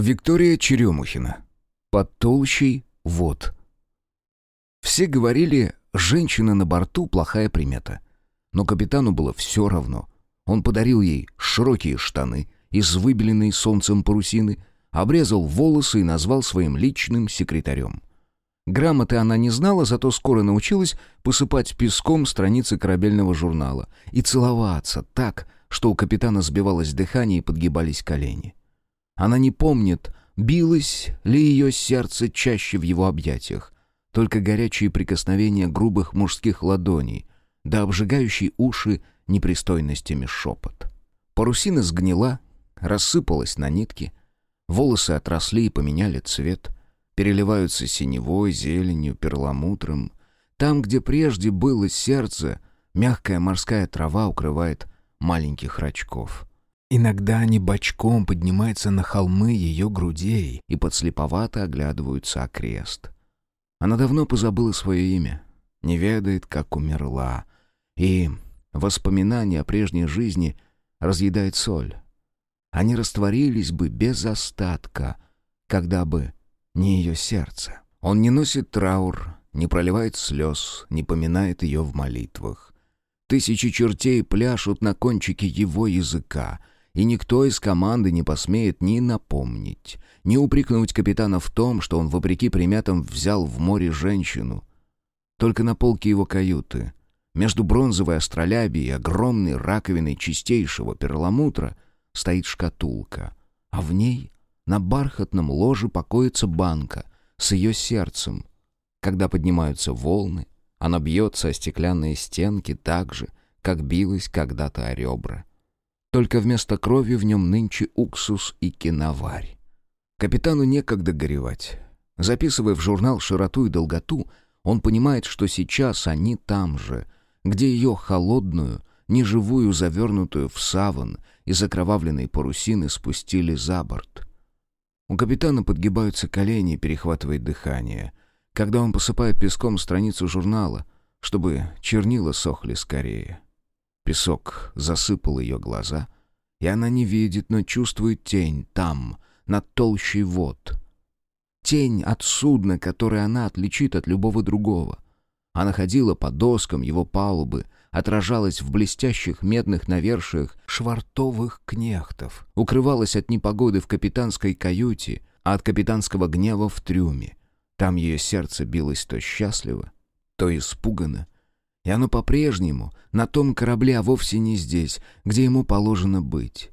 Виктория Черемухина. Под толщей вод. Все говорили, женщина на борту — плохая примета. Но капитану было все равно. Он подарил ей широкие штаны из выбеленной солнцем парусины, обрезал волосы и назвал своим личным секретарем. Грамоты она не знала, зато скоро научилась посыпать песком страницы корабельного журнала и целоваться так, что у капитана сбивалось дыхание и подгибались колени. Она не помнит, билось ли ее сердце чаще в его объятиях, только горячие прикосновения грубых мужских ладоней, да обжигающий уши непристойностями шепот. Парусина сгнила, рассыпалась на нитки, волосы отросли и поменяли цвет, переливаются синевой, зеленью, перламутром. Там, где прежде было сердце, мягкая морская трава укрывает маленьких рачков. Иногда они бочком поднимаются на холмы ее грудей и подслеповато оглядываются окрест. Она давно позабыла свое имя, не ведает, как умерла, и воспоминания о прежней жизни разъедает соль. Они растворились бы без остатка, когда бы не ее сердце. Он не носит траур, не проливает слез, не поминает ее в молитвах. Тысячи чертей пляшут на кончике его языка, и никто из команды не посмеет ни напомнить, ни упрекнуть капитана в том, что он, вопреки примятам, взял в море женщину. Только на полке его каюты, между бронзовой астролябией и огромной раковиной чистейшего перламутра, стоит шкатулка, а в ней на бархатном ложе покоится банка с ее сердцем. Когда поднимаются волны, она бьется о стеклянные стенки так же, как билась когда-то о ребра. Только вместо крови в нем нынче уксус и киноварь. Капитану некогда горевать. Записывая в журнал широту и долготу, он понимает, что сейчас они там же, где ее холодную, неживую, завернутую в саван и закровавленные парусины спустили за борт. У капитана подгибаются колени и перехватывает дыхание, когда он посыпает песком страницу журнала, чтобы чернила сохли скорее. Песок засыпал ее глаза, и она не видит, но чувствует тень там, над толщей вод. Тень от судна, которое она отличит от любого другого. Она ходила по доскам его палубы, отражалась в блестящих медных навершиях швартовых кнехтов, укрывалась от непогоды в капитанской каюте, а от капитанского гнева в трюме. Там ее сердце билось то счастливо, то испуганно, и оно по-прежнему на том корабле, а вовсе не здесь, где ему положено быть.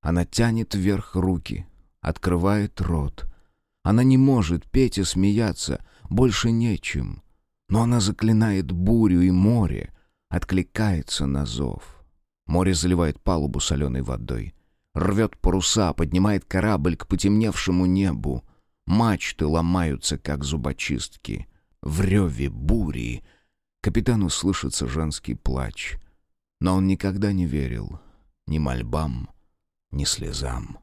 Она тянет вверх руки, открывает рот. Она не может петь и смеяться, больше нечем. Но она заклинает бурю и море, откликается на зов. Море заливает палубу соленой водой. Рвет паруса, поднимает корабль к потемневшему небу. Мачты ломаются, как зубочистки. В реве бури — Капитану слышится женский плач, но он никогда не верил ни мольбам, ни слезам.